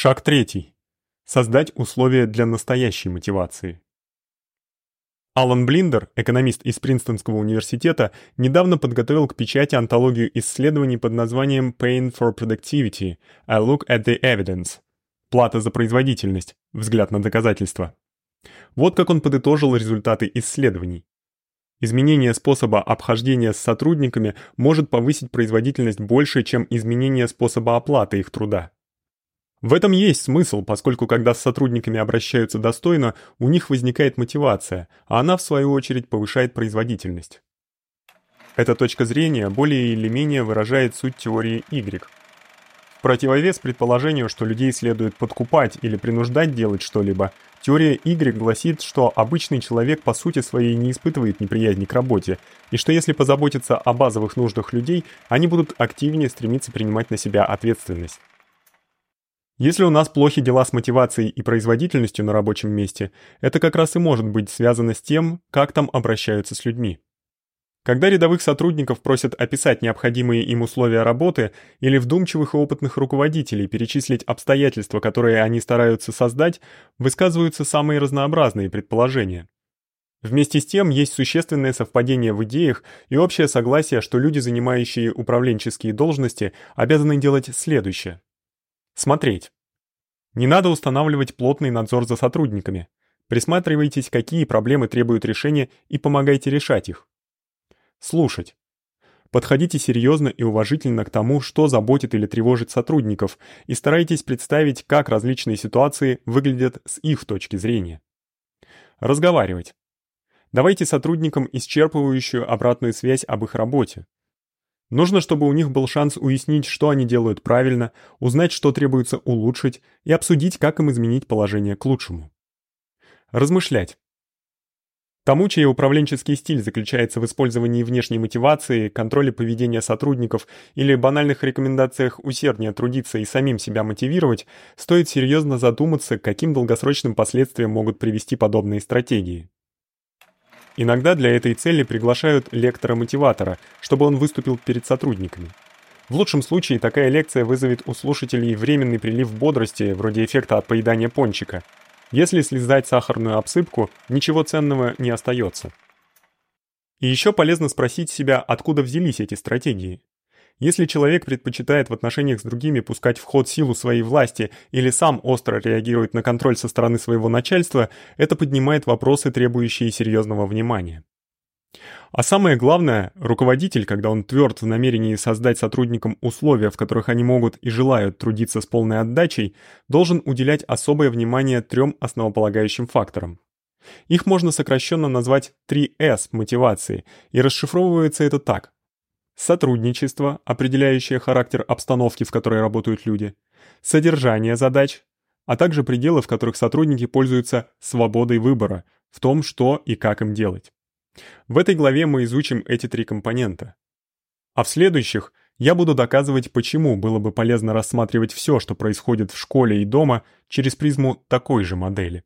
Шаг третий. Создать условия для настоящей мотивации. Алан Блиндер, экономист из Принстонского университета, недавно подготовил к печати антологию исследований под названием Pain for Productivity: A Look at the Evidence. Плата за производительность. Взгляд на доказательства. Вот как он подытожил результаты исследований. Изменение способа обхождения с сотрудниками может повысить производительность больше, чем изменение способа оплаты их труда. В этом есть смысл, поскольку когда с сотрудниками обращаются достойно, у них возникает мотивация, а она в свою очередь повышает производительность. Эта точка зрения более или менее выражает суть теории Y. В противовес предположению, что людей следует подкупать или принуждать делать что-либо, теория Y гласит, что обычный человек по сути своей не испытывает неприязни к работе, и что если позаботиться о базовых нуждах людей, они будут активнее стремиться принимать на себя ответственность. Если у нас плохи дела с мотивацией и производительностью на рабочем месте, это как раз и может быть связано с тем, как там обращаются с людьми. Когда рядовых сотрудников просят описать необходимые им условия работы или вдумчивых и опытных руководителей перечислить обстоятельства, которые они стараются создать, высказываются самые разнообразные предположения. Вместе с тем есть существенное совпадение в идеях и общее согласие, что люди, занимающие управленческие должности, обязаны делать следующее: Смотреть. Не надо устанавливать плотный надзор за сотрудниками. Присматривайтесь, какие проблемы требуют решения и помогайте решать их. Слушать. Подходите серьезно и уважительно к тому, что заботит или тревожит сотрудников, и старайтесь представить, как различные ситуации выглядят с их точки зрения. Разговаривать. Давайте сотрудникам исчерпывающую обратную связь об их работе. Нужно, чтобы у них был шанс уяснить, что они делают правильно, узнать, что требуется улучшить и обсудить, как им изменить положение к лучшему. Размышлять. Тому, чей управленческий стиль заключается в использовании внешней мотивации, контроле поведения сотрудников или банальных рекомендациях усерднее трудиться и самим себя мотивировать, стоит серьезно задуматься, каким долгосрочным последствиям могут привести подобные стратегии. Иногда для этой цели приглашают лектора-мотиватора, чтобы он выступил перед сотрудниками. В лучшем случае такая лекция вызовет у слушателей временный прилив бодрости, вроде эффекта от поедания пончика. Если слезать сахарную обсыпку, ничего ценного не остается. И еще полезно спросить себя, откуда взялись эти стратегии. Если человек предпочитает в отношениях с другими пускать в ход силу своей власти или сам остро реагирует на контроль со стороны своего начальства, это поднимает вопросы, требующие серьезного внимания. А самое главное, руководитель, когда он тверд в намерении создать сотрудникам условия, в которых они могут и желают трудиться с полной отдачей, должен уделять особое внимание трем основополагающим факторам. Их можно сокращенно назвать 3S мотивации, и расшифровывается это так: сотрудничество, определяющее характер обстановки, в которой работают люди, содержание задач, а также пределы, в которых сотрудники пользуются свободой выбора в том, что и как им делать. В этой главе мы изучим эти три компонента. А в следующих я буду доказывать, почему было бы полезно рассматривать всё, что происходит в школе и дома, через призму такой же модели.